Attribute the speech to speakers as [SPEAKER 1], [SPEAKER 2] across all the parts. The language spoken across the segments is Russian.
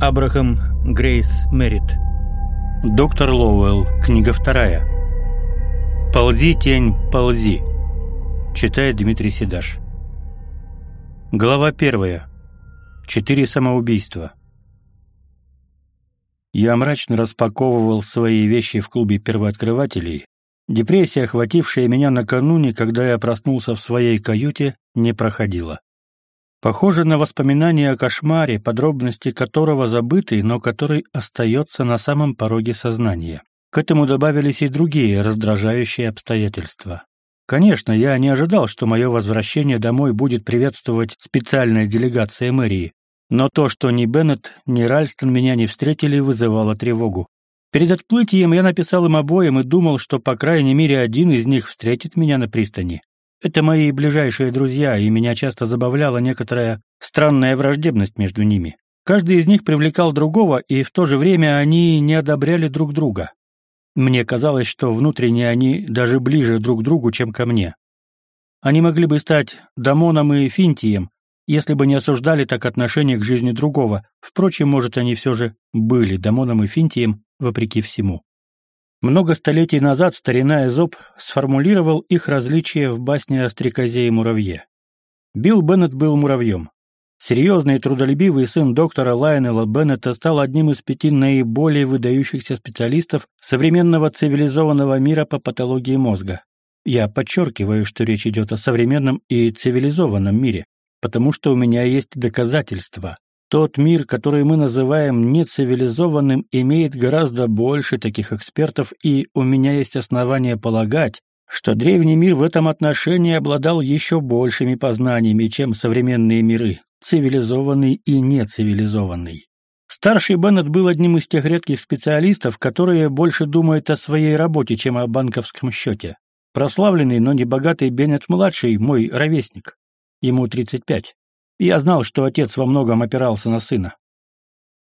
[SPEAKER 1] Абрахам Грейс Мерит. Доктор Лоуэлл. Книга вторая. «Ползи, тень, ползи», читает Дмитрий Седаш. Глава первая. Четыре самоубийства. Я мрачно распаковывал свои вещи в клубе первооткрывателей. Депрессия, охватившая меня накануне, когда я проснулся в своей каюте, не проходила. Похоже на воспоминание о кошмаре, подробности которого забыты, но который остается на самом пороге сознания. К этому добавились и другие раздражающие обстоятельства. Конечно, я не ожидал, что мое возвращение домой будет приветствовать специальная делегация мэрии, но то, что ни Беннет, ни Ральстон меня не встретили, вызывало тревогу. Перед отплытием я написал им обоим и думал, что по крайней мере один из них встретит меня на пристани. Это мои ближайшие друзья, и меня часто забавляла некоторая странная враждебность между ними. Каждый из них привлекал другого, и в то же время они не одобряли друг друга. Мне казалось, что внутренне они даже ближе друг к другу, чем ко мне. Они могли бы стать Дамоном и Финтием, если бы не осуждали так отношение к жизни другого. Впрочем, может, они все же были Дамоном и Финтием, вопреки всему. Много столетий назад старина Эзоп сформулировал их различия в басне о стрекозе и муравье. Билл Беннет был муравьем. Серьезный и трудолюбивый сын доктора Лайонела Беннета стал одним из пяти наиболее выдающихся специалистов современного цивилизованного мира по патологии мозга. Я подчеркиваю, что речь идет о современном и цивилизованном мире, потому что у меня есть доказательства. Тот мир, который мы называем нецивилизованным, имеет гораздо больше таких экспертов, и у меня есть основания полагать, что древний мир в этом отношении обладал еще большими познаниями, чем современные миры, цивилизованный и нецивилизованный. Старший Беннет был одним из тех редких специалистов, которые больше думают о своей работе, чем о банковском счете. Прославленный, но не богатый Беннет-младший – мой ровесник. Ему 35. Я знал, что отец во многом опирался на сына.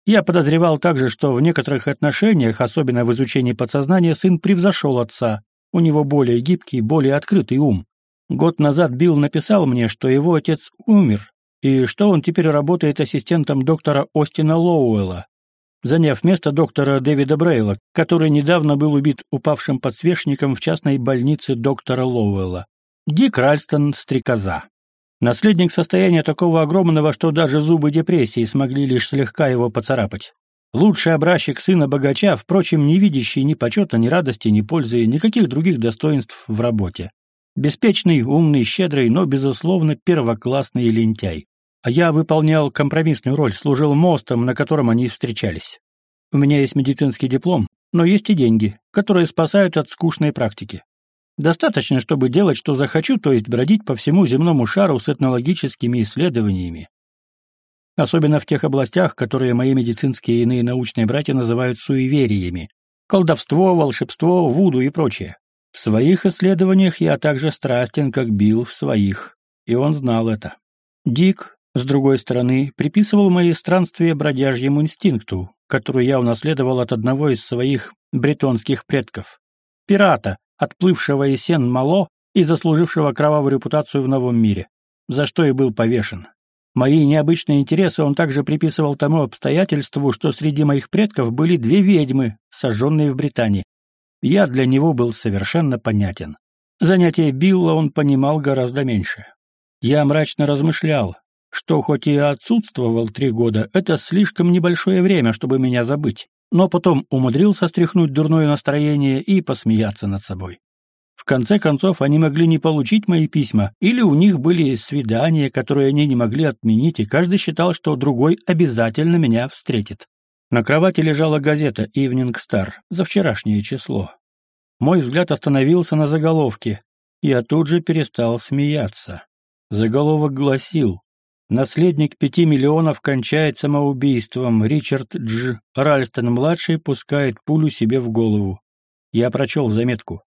[SPEAKER 1] Я подозревал также, что в некоторых отношениях, особенно в изучении подсознания, сын превзошел отца. У него более гибкий, более открытый ум. Год назад Билл написал мне, что его отец умер, и что он теперь работает ассистентом доктора Остина Лоуэлла, заняв место доктора Дэвида Брейла, который недавно был убит упавшим подсвечником в частной больнице доктора Лоуэлла. Дик Ральстон — стрекоза. Наследник состояния такого огромного, что даже зубы депрессии смогли лишь слегка его поцарапать. Лучший образчик сына богача, впрочем, не видящий ни почета, ни радости, ни пользы, никаких других достоинств в работе. Беспечный, умный, щедрый, но, безусловно, первоклассный лентяй. А я выполнял компромиссную роль, служил мостом, на котором они встречались. У меня есть медицинский диплом, но есть и деньги, которые спасают от скучной практики. Достаточно, чтобы делать, что захочу, то есть бродить по всему земному шару с этнологическими исследованиями. Особенно в тех областях, которые мои медицинские и иные научные братья называют суевериями. Колдовство, волшебство, вуду и прочее. В своих исследованиях я также страстен, как Билл в своих, и он знал это. Дик, с другой стороны, приписывал мои странствия бродяжьему инстинкту, который я унаследовал от одного из своих бретонских предков. Пирата, отплывшего из Сен-Мало и заслужившего кровавую репутацию в новом мире, за что и был повешен. Мои необычные интересы он также приписывал тому обстоятельству, что среди моих предков были две ведьмы, сожженные в Британии, я для него был совершенно понятен. Занятия Билла он понимал гораздо меньше. Я мрачно размышлял, что хоть и отсутствовал три года, это слишком небольшое время, чтобы меня забыть, но потом умудрился стряхнуть дурное настроение и посмеяться над собой. В конце концов, они могли не получить мои письма, или у них были свидания, которые они не могли отменить, и каждый считал, что другой обязательно меня встретит. На кровати лежала газета «Ивнинг Стар» за вчерашнее число. Мой взгляд остановился на заголовке. Я тут же перестал смеяться. Заголовок гласил «Наследник пяти миллионов кончает самоубийством. Ричард Дж. Ральстон-младший пускает пулю себе в голову». Я прочел заметку.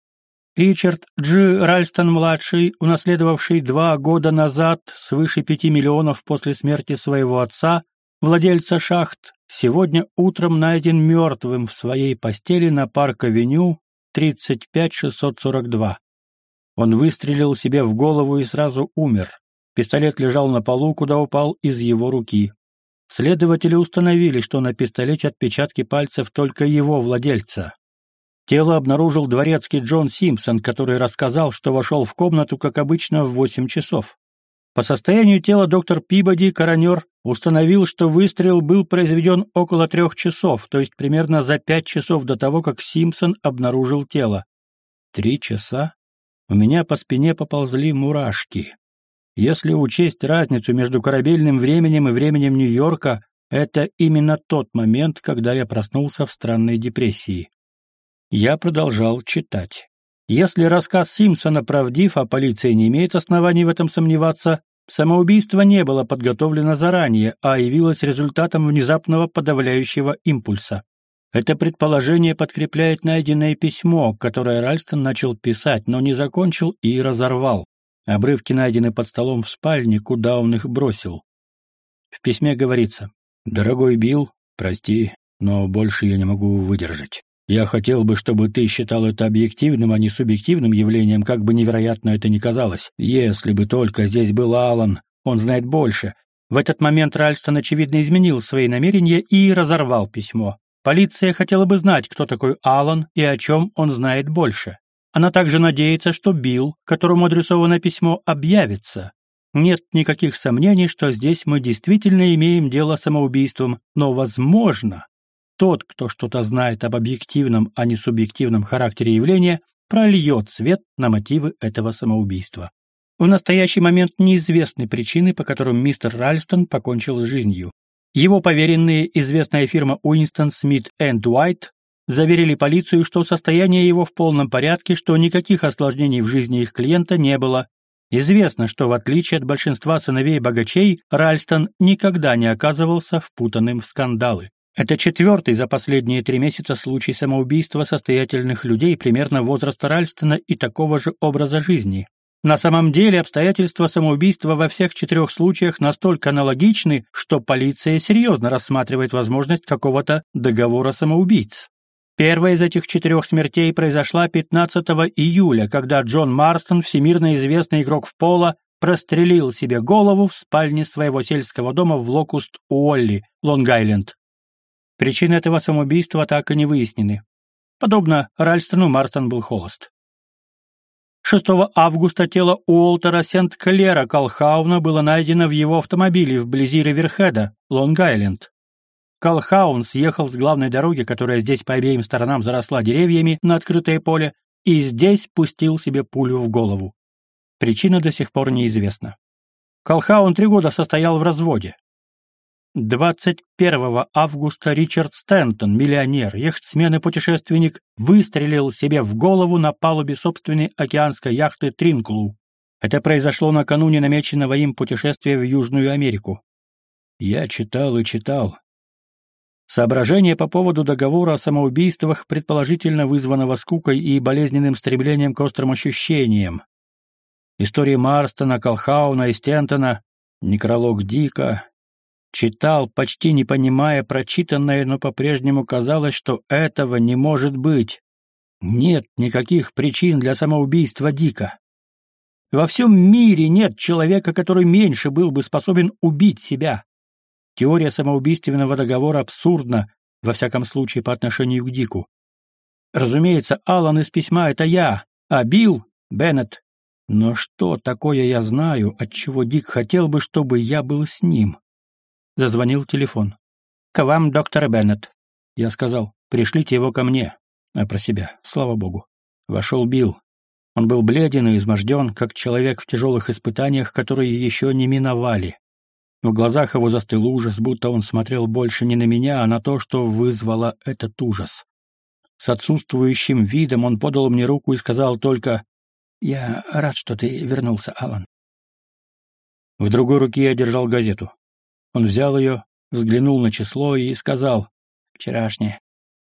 [SPEAKER 1] Ричард Дж. Ральстон-младший, унаследовавший два года назад свыше пяти миллионов после смерти своего отца, владельца шахт, сегодня утром найден мертвым в своей постели на парк-авеню 35642. Он выстрелил себе в голову и сразу умер. Пистолет лежал на полу, куда упал из его руки. Следователи установили, что на пистолете отпечатки пальцев только его владельца. Тело обнаружил дворецкий Джон Симпсон, который рассказал, что вошел в комнату, как обычно, в 8 часов. По состоянию тела доктор Пибоди, коронер, установил, что выстрел был произведен около трех часов, то есть примерно за пять часов до того, как Симпсон обнаружил тело. Три часа? У меня по спине поползли мурашки. Если учесть разницу между корабельным временем и временем Нью-Йорка, это именно тот момент, когда я проснулся в странной депрессии. Я продолжал читать. Если рассказ Симпсона правдив, а полиция не имеет оснований в этом сомневаться, самоубийство не было подготовлено заранее, а явилось результатом внезапного подавляющего импульса. Это предположение подкрепляет найденное письмо, которое Ральстон начал писать, но не закончил и разорвал. Обрывки найдены под столом в спальне, куда он их бросил. В письме говорится «Дорогой Билл, прости, но больше я не могу выдержать. Я хотел бы, чтобы ты считал это объективным, а не субъективным явлением, как бы невероятно это ни казалось. Если бы только здесь был Алан, он знает больше». В этот момент Ральстон, очевидно, изменил свои намерения и разорвал письмо. Полиция хотела бы знать, кто такой Алан и о чем он знает больше. Она также надеется, что Билл, которому адресовано письмо, объявится. Нет никаких сомнений, что здесь мы действительно имеем дело с самоубийством, но, возможно, тот, кто что-то знает об объективном, а не субъективном характере явления, прольет свет на мотивы этого самоубийства. В настоящий момент неизвестны причины, по которым мистер Ральстон покончил с жизнью. Его поверенные, известная фирма Уинстон Смит энд Уайт, заверили полицию, что состояние его в полном порядке, что никаких осложнений в жизни их клиента не было. Известно, что в отличие от большинства сыновей богачей, Ральстон никогда не оказывался впутанным в скандалы. Это четвертый за последние три месяца случай самоубийства состоятельных людей примерно возраста Ральстона и такого же образа жизни. На самом деле обстоятельства самоубийства во всех четырех случаях настолько аналогичны, что полиция серьезно рассматривает возможность какого-то договора самоубийц. Первая из этих четырех смертей произошла 15 июля, когда Джон Марстон, всемирно известный игрок в поло, прострелил себе голову в спальне своего сельского дома в Локуст-Уолли, Лонг-Айленд. Причины этого самоубийства так и не выяснены. Подобно Ральстону, Марстон был холост. 6 августа тело Уолтера Сент-Клера Колхауна было найдено в его автомобиле вблизи Риверхеда, Лонг-Айленд. Колхаун съехал с главной дороги, которая здесь по обеим сторонам заросла деревьями на открытое поле, и здесь пустил себе пулю в голову. Причина до сих пор неизвестна. Колхаун три года состоял в разводе. 21 августа Ричард Стэнтон, миллионер, яхтсмен и путешественник, выстрелил себе в голову на палубе собственной океанской яхты Тринклу. Это произошло накануне намеченного им путешествия в Южную Америку. Я читал и читал. Соображения по поводу договора о самоубийствах, предположительно вызванного скукой и болезненным стремлением к острым ощущениям. Истории Марстона, Колхауна и Стентона, некролог Дика, Читал, почти не понимая прочитанное, но по-прежнему казалось, что этого не может быть. Нет никаких причин для самоубийства Дика. Во всем мире нет человека, который меньше был бы способен убить себя. Теория самоубийственного договора абсурдна, во всяком случае, по отношению к Дику. Разумеется, Аллан из письма — это я, а Билл — Беннет. Но что такое я знаю, от чего Дик хотел бы, чтобы я был с ним? Зазвонил телефон. «К вам, доктор Беннет». Я сказал, «Пришлите его ко мне». А про себя, слава богу. Вошел Билл. Он был бледен и изможден, как человек в тяжелых испытаниях, которые еще не миновали. В глазах его застыл ужас, будто он смотрел больше не на меня, а на то, что вызвало этот ужас. С отсутствующим видом он подал мне руку и сказал только «Я рад, что ты вернулся, Алан». В другой руке я держал газету. Он взял ее, взглянул на число и сказал «Вчерашнее».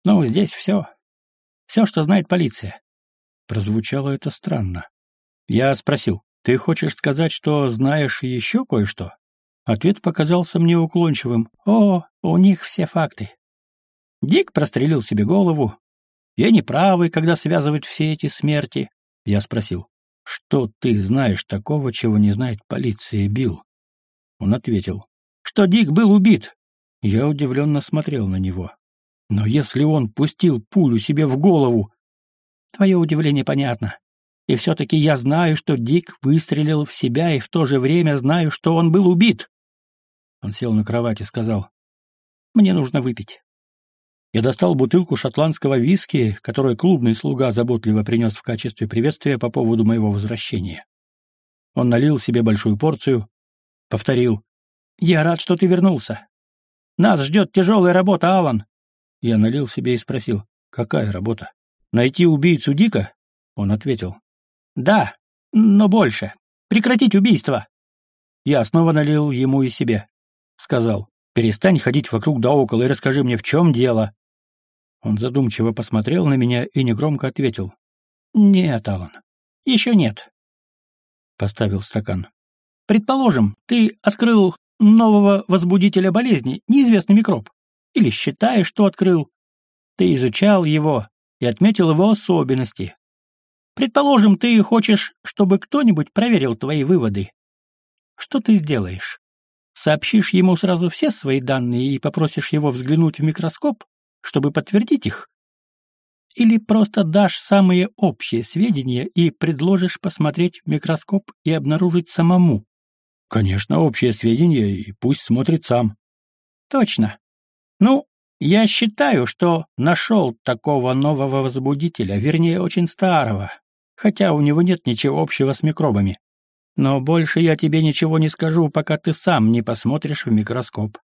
[SPEAKER 1] «Ну, здесь все. Все, что знает полиция». Прозвучало это странно. Я спросил «Ты хочешь сказать, что знаешь еще кое-что?» Ответ показался мне уклончивым. «О, у них все факты». Дик прострелил себе голову. Я не правый, когда связывают все эти смерти. Я спросил, что ты знаешь такого, чего не знает полиция, Билл? Он ответил, что Дик был убит, Я удивленно смотрел на него. Но если он пустил пулю себе в голову... Твое удивление понятно. И все-таки я знаю, что Дик выстрелил в себя, и в то же время знаю, что он был убит. Он сел на кровать и сказал, «Мне нужно выпить». Я достал бутылку шотландского виски, которую клубный слуга заботливо принес в качестве приветствия по поводу моего возвращения. Он налил себе большую порцию, повторил, «Я рад, что ты вернулся. Нас ждет тяжелая работа, Алан. Я налил себе и спросил, «Какая работа? Найти убийцу Дика?» Он ответил, «Да, но больше. Прекратить убийство». Я снова налил ему и себе. Сказал, «Перестань ходить вокруг да около и расскажи мне, в чем дело». Он задумчиво посмотрел на меня и негромко ответил, «Нет, Алан, еще нет». Поставил стакан. «Предположим, ты открыл нового возбудителя болезни, неизвестный микроб. Или считаешь, что открыл. Ты изучал его и отметил его особенности. Предположим, ты хочешь, чтобы кто-нибудь проверил твои выводы. Что ты сделаешь? Сообщишь ему сразу все свои данные и попросишь его взглянуть в микроскоп, чтобы подтвердить их? Или просто дашь самые общие сведения и предложишь посмотреть в микроскоп и обнаружить самому?
[SPEAKER 2] Конечно, общие сведения, и пусть смотрит сам.
[SPEAKER 1] Точно. Ну, я считаю, что нашел такого нового возбудителя, вернее, очень старого, хотя у него нет ничего общего с микробами. Но больше я тебе ничего не скажу, пока ты сам не посмотришь в микроскоп.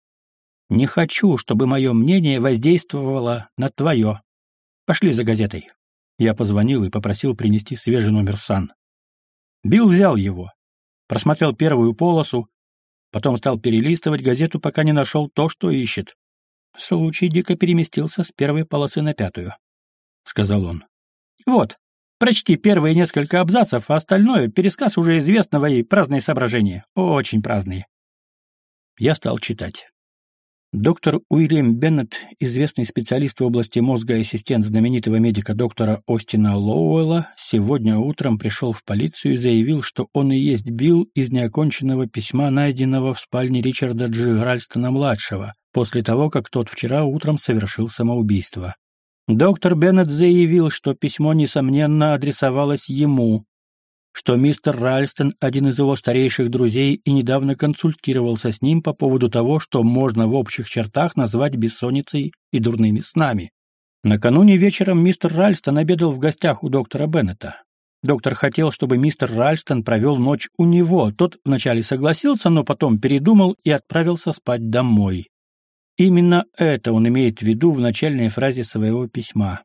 [SPEAKER 1] Не хочу, чтобы мое мнение воздействовало на твое. Пошли за газетой. Я позвонил и попросил принести свежий номер САН. Билл взял его, просмотрел первую полосу, потом стал перелистывать газету, пока не нашел то, что ищет. Случай дико переместился с первой полосы на пятую, — сказал он. Вот, Прочти первые несколько абзацев, а остальное — пересказ уже известного и праздные соображения. Очень праздные. Я стал читать. Доктор Уильям Беннет, известный специалист в области мозга и ассистент знаменитого медика доктора Остина Лоуэлла, сегодня утром пришел в полицию и заявил, что он и есть Билл из неоконченного письма, найденного в спальне Ричарда Джи Ральстона-младшего, после того, как тот вчера утром совершил самоубийство. Доктор Беннет заявил, что письмо, несомненно, адресовалось ему, что мистер Ральстон — один из его старейших друзей и недавно консультировался с ним по поводу того, что можно в общих чертах назвать бессонницей и дурными снами. Накануне вечером мистер Ральстон обедал в гостях у доктора Беннета. Доктор хотел, чтобы мистер Ральстон провел ночь у него. Тот вначале согласился, но потом передумал и отправился спать домой. Именно это он имеет в виду в начальной фразе своего письма.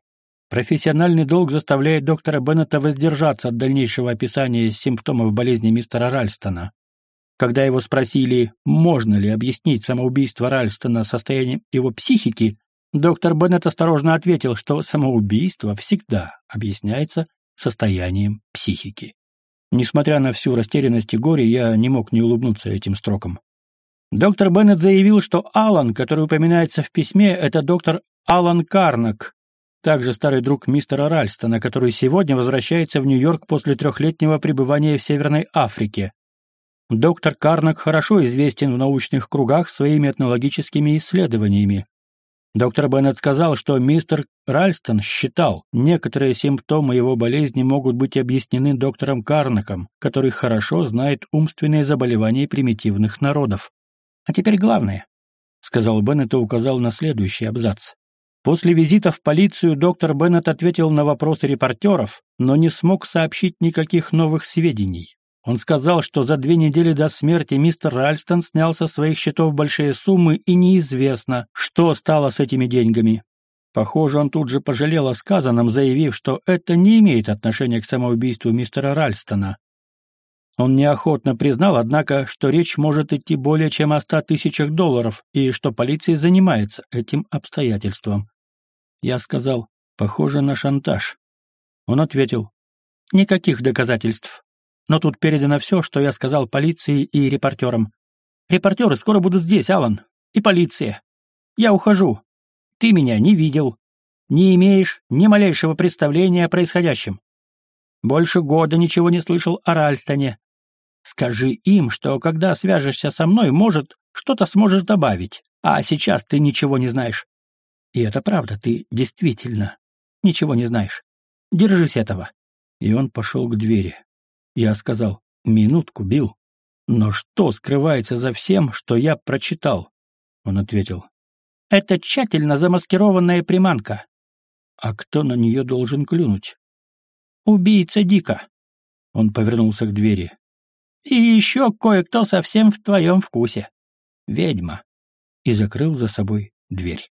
[SPEAKER 1] Профессиональный долг заставляет доктора Беннета воздержаться от дальнейшего описания симптомов болезни мистера Ральстона. Когда его спросили, можно ли объяснить самоубийство Ральстона состоянием его психики, доктор Беннет осторожно ответил, что самоубийство всегда объясняется состоянием психики. Несмотря на всю растерянность и горе, я не мог не улыбнуться этим строкам. Доктор Беннет заявил, что Алан, который упоминается в письме, это доктор Алан Карнак, также старый друг мистера Ральстона, который сегодня возвращается в Нью-Йорк после трехлетнего пребывания в Северной Африке. Доктор Карнак хорошо известен в научных кругах своими этнологическими исследованиями. Доктор Беннет сказал, что мистер Ральстон считал, некоторые симптомы его болезни могут быть объяснены доктором Карнаком, который хорошо знает умственные заболевания примитивных народов. А теперь главное, — сказал Беннет и указал на следующий абзац. После визита в полицию доктор Беннет ответил на вопросы репортеров, но не смог сообщить никаких новых сведений. Он сказал, что за две недели до смерти мистер Ральстон снял со своих счетов большие суммы и неизвестно, что стало с этими деньгами. Похоже, он тут же пожалел о сказанном, заявив, что это не имеет отношения к самоубийству мистера Ральстона. Он неохотно признал, однако, что речь может идти более чем о ста тысячах долларов и что полиция занимается этим обстоятельством. Я сказал, похоже на шантаж. Он ответил, никаких доказательств. Но тут передано все, что я сказал полиции и репортерам. Репортеры скоро будут здесь, Алан, и полиция. Я ухожу. Ты меня не видел. Не имеешь ни малейшего представления о происходящем. Больше года ничего не слышал о Ральстоне. Скажи им, что когда свяжешься со мной, может, что-то сможешь добавить.
[SPEAKER 2] А сейчас ты ничего не знаешь. И это правда, ты действительно ничего не знаешь. Держись этого. И он пошел к двери. Я сказал, минутку, Билл. Но что скрывается за всем, что я прочитал? Он ответил, это тщательно замаскированная приманка. А кто на нее должен клюнуть? Убийца Дика. Он повернулся к двери. И еще кое-кто совсем в твоем вкусе. Ведьма. И закрыл за собой дверь.